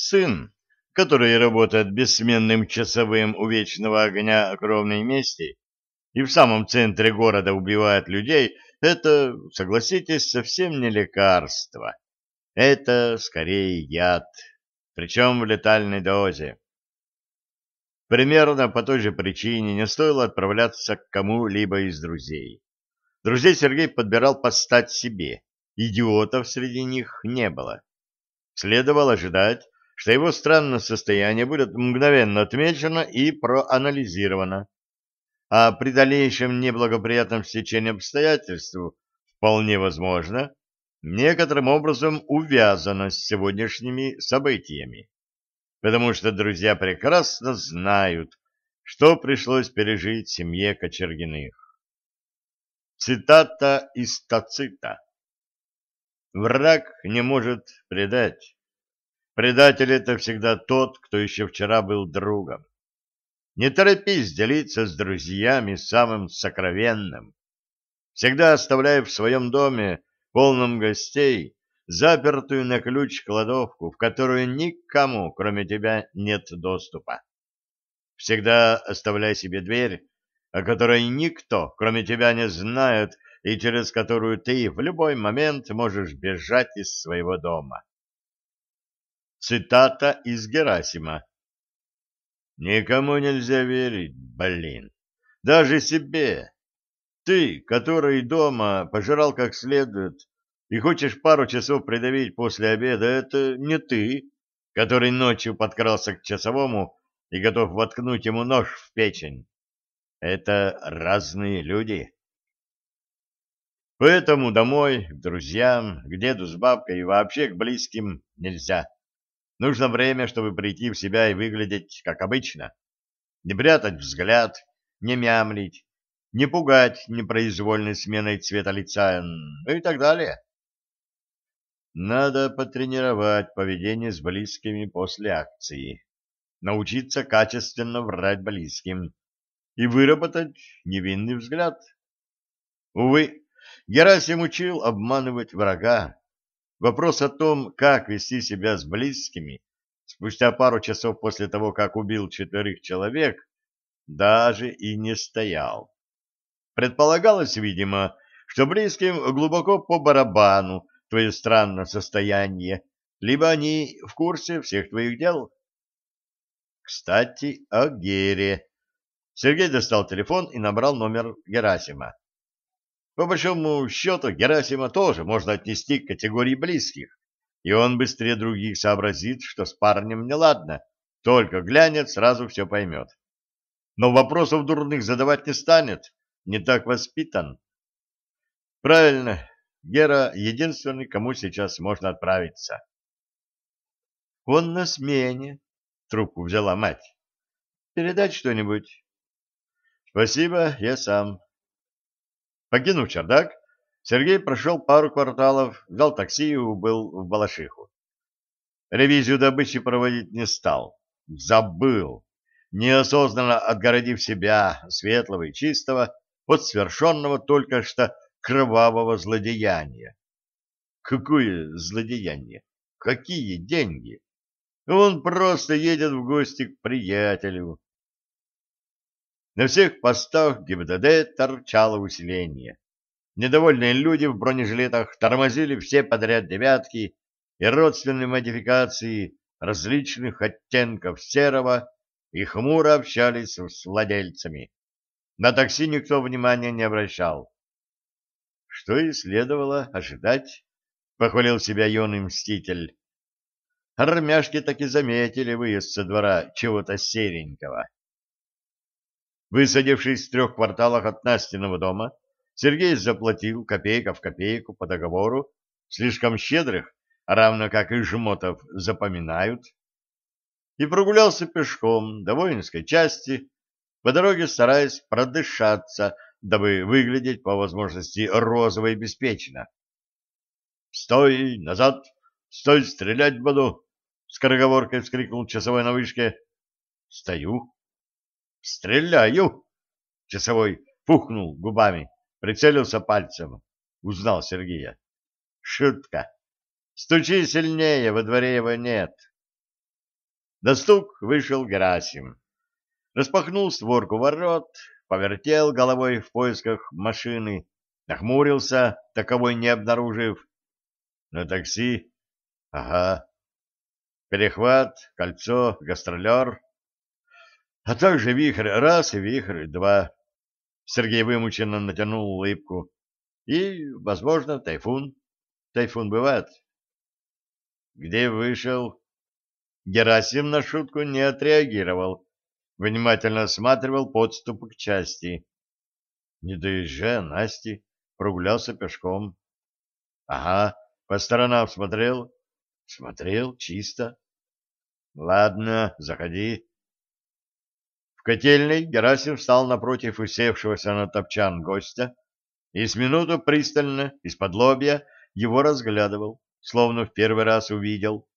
Сын, который работает бессменным часовым у вечного огня кровной мести и в самом центре города убивает людей, это, согласитесь, совсем не лекарство. Это скорее яд, причем в летальной дозе. Примерно по той же причине не стоило отправляться к кому-либо из друзей. Друзей Сергей подбирал постать себе, идиотов среди них не было. Следовало ожидать, что его странное состояние будет мгновенно отмечено и проанализировано, а при дальнейшем неблагоприятном стечении обстоятельств вполне возможно некоторым образом увязано с сегодняшними событиями, потому что друзья прекрасно знают, что пришлось пережить семье Кочергиных. Цитата из Тацита. «Враг не может предать. Предатель — это всегда тот, кто еще вчера был другом. Не торопись делиться с друзьями самым сокровенным. Всегда оставляй в своем доме, полном гостей, запертую на ключ кладовку, в которую никому, кроме тебя, нет доступа. Всегда оставляй себе дверь, о которой никто, кроме тебя, не знает и через которую ты в любой момент можешь бежать из своего дома. Цитата из Герасима. «Никому нельзя верить, блин, даже себе. Ты, который дома пожирал как следует и хочешь пару часов придавить после обеда, это не ты, который ночью подкрался к часовому и готов воткнуть ему нож в печень. Это разные люди. Поэтому домой, к друзьям, к деду с бабкой и вообще к близким нельзя. Нужно время, чтобы прийти в себя и выглядеть как обычно. Не прятать взгляд, не мямлить, не пугать непроизвольной сменой цвета лица, ну и так далее. Надо потренировать поведение с близкими после акции, научиться качественно врать близким и выработать невинный взгляд. Увы, Герасим учил обманывать врага. Вопрос о том, как вести себя с близкими, спустя пару часов после того, как убил четверых человек, даже и не стоял. Предполагалось, видимо, что близким глубоко по барабану твое странное состояние, либо они в курсе всех твоих дел. Кстати, о Гере. Сергей достал телефон и набрал номер Герасима. По большому счету, Герасима тоже можно отнести к категории близких, и он быстрее других сообразит, что с парнем неладно, только глянет, сразу все поймет. Но вопросов дурных задавать не станет, не так воспитан. Правильно, Гера единственный, кому сейчас можно отправиться. Он на смене, трубку взяла мать. Передать что-нибудь? Спасибо, я сам. Покинув чердак, Сергей прошел пару кварталов, взял такси и убыл в Балашиху. Ревизию добычи проводить не стал. Забыл, неосознанно отгородив себя, светлого и чистого, от свершенного только что кровавого злодеяния. Какое злодеяние? Какие деньги? Он просто едет в гости к приятелю. На всех постах ГИБДД торчало усиление. Недовольные люди в бронежилетах тормозили все подряд девятки и родственные модификации различных оттенков серого и хмуро общались с владельцами. На такси никто внимания не обращал. Что и следовало ожидать, похвалил себя юный мститель. Армяшки и заметили выезд со двора чего-то серенького. Высадившись в трех кварталах от Настиного дома, Сергей заплатил копейка в копейку по договору, слишком щедрых, равно как и жмотов, запоминают, и прогулялся пешком до воинской части, по дороге стараясь продышаться, дабы выглядеть по возможности розово и беспечно. «Стой! Назад! Стой! Стрелять буду!» — скороговоркой вскрикнул часовой на вышке. «Стою!» «Стреляю!» Часовой пухнул губами, прицелился пальцем. Узнал Сергея. «Шутка! Стучи сильнее, во дворе его нет!» На стук вышел Герасим. Распахнул створку ворот, повертел головой в поисках машины, нахмурился, таковой не обнаружив. На такси? Ага. Перехват, кольцо, гастролер. А также вихрь раз и вихрь два. Сергей вымученно натянул улыбку. И, возможно, тайфун. Тайфун бывает. Где вышел? Герасим на шутку не отреагировал. Внимательно осматривал подступы к части. Не доезжая Насти, прогулялся пешком. Ага, по сторонам смотрел. Смотрел, чисто. Ладно, заходи. Котельной Герасим встал напротив усевшегося на топчан гостя и с минуту пристально, из-под лобья, его разглядывал, словно в первый раз увидел.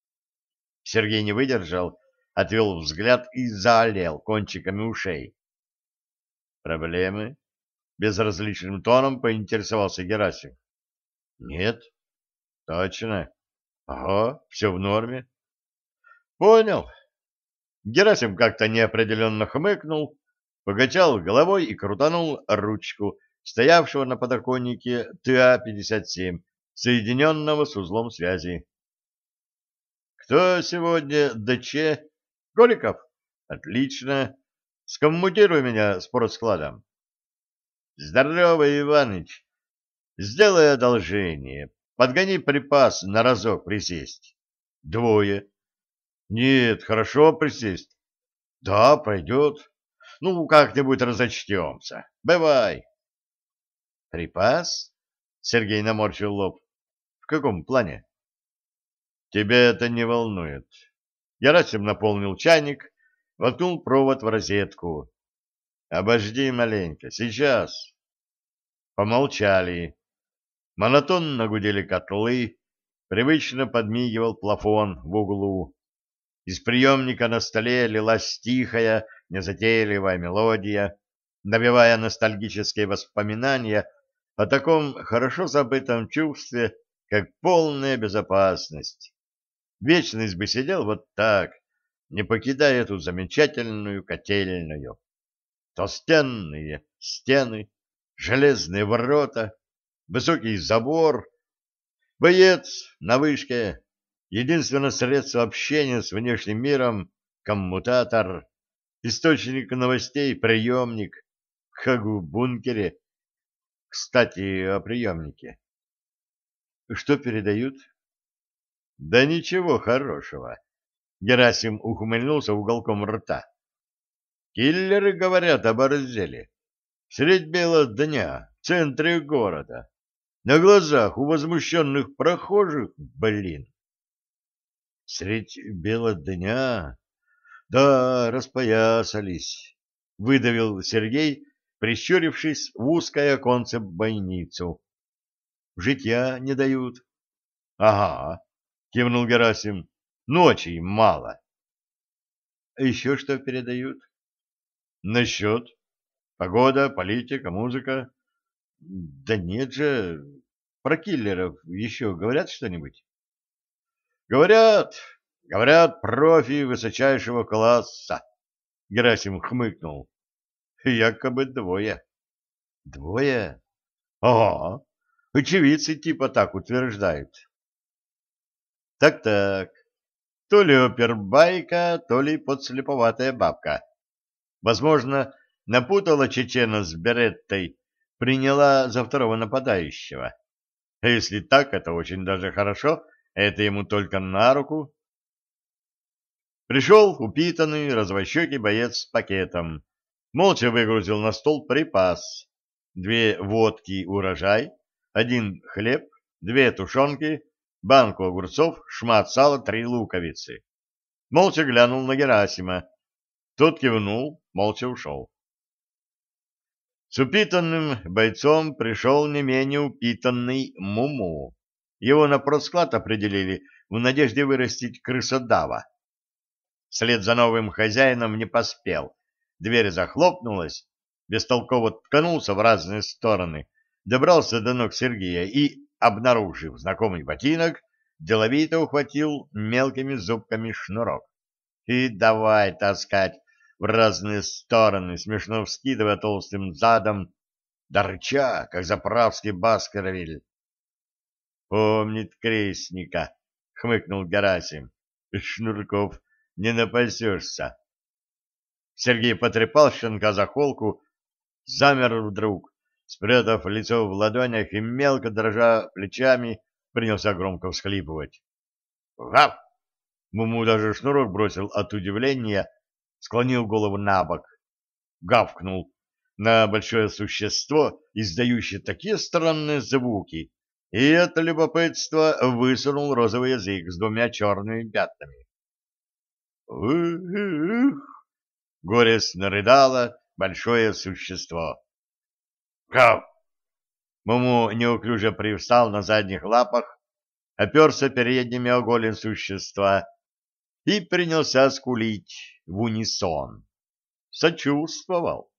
Сергей не выдержал, отвел взгляд и залил кончиками ушей. «Проблемы?» — безразличным тоном поинтересовался Герасим. «Нет». «Точно?» «Ага, все в норме». «Понял». Герасим как-то неопределенно хмыкнул, покачал головой и крутанул ручку, стоявшего на подоконнике ТА-57, соединенного с узлом связи. «Кто сегодня ДЧ? Голиков? Отлично. Скоммутируй меня с продскладом». «Здорово, Иваныч. Сделай одолжение. Подгони припас на разок присесть». «Двое». «Нет, хорошо присесть». «Да, пройдет. Ну, как-нибудь разочтемся. Бывай». Припас? Сергей наморщил лоб. В каком плане? Тебя это не волнует. Ярасим наполнил чайник, воткнул провод в розетку. Обожди маленько, сейчас. Помолчали. Монотонно гудели котлы, привычно подмигивал плафон в углу. Из приемника на столе лилась тихая, незатейливая мелодия, набивая ностальгические воспоминания о таком хорошо забытом чувстве, как полная безопасность. Вечность бы сидел вот так, не покидая эту замечательную котельную. Толстенные стены, железные ворота, высокий забор, боец на вышке, единственное средство общения с внешним миром — коммутатор, источник новостей — приемник, как в бункере — кстати, о приемнике. Что передают? Да ничего хорошего. Герасим ухмыльнулся уголком рта. Киллеры говорят об разделе. Средь бела дня, в центре города. На глазах у возмущенных прохожих, блин. Средь бела дня? Да, распоясались, выдавил Сергей, прищурившись в узкое оконце бойницу. Житья не дают. — Ага, — кивнул Герасим, — ночи мало. — еще что передают? — Насчет. Погода, политика, музыка. — Да нет же, про киллеров еще говорят что-нибудь? — Говорят, говорят профи высочайшего класса. Герасим хмыкнул. Якобы двое. Двое? Ага. Очевидцы типа так утверждают. Так-так. То ли опербайка, то ли подслеповатая бабка. Возможно, напутала чечена с Береттой, приняла за второго нападающего. А если так, это очень даже хорошо, это ему только на руку. Пришел упитанный, развощекий боец с пакетом молча выгрузил на стол припас. Две водки урожай, один хлеб, две тушенки, банку огурцов, шмат сала, три луковицы. Молча глянул на Герасима. Тот кивнул, молча ушел. С упитанным бойцом пришел не менее упитанный Муму. Его на просклад определили в надежде вырастить крысодава. Вслед за новым хозяином не поспел, Дверь захлопнулась, бестолково ткнулся в разные стороны, добрался до ног Сергея и, обнаружив знакомый ботинок, деловито ухватил мелкими зубками шнурок. и давай таскать в разные стороны, смешно вскидывая толстым задом, да рыча, как заправский Баскервиль. «Помнит крестника», — хмыкнул Герасим. «Шнурков, не напасешься». Сергей потрепал щенка за холку, замер вдруг, спрятав лицо в ладонях и мелко дрожа плечами, принялся громко всхлипывать. «Гав!» Муму даже шнурок бросил от удивления, склонил голову на бок, гавкнул на большое существо, издающее такие странные звуки, и от любопытства высунул розовый язык с двумя черными пятнами. «Ух!» — горестно рыдало большое существо. «Гав!» Муму неуклюже привстал на задних лапах, оперся передними о голень существа и принялся скулить в унисон. Сочувствовал.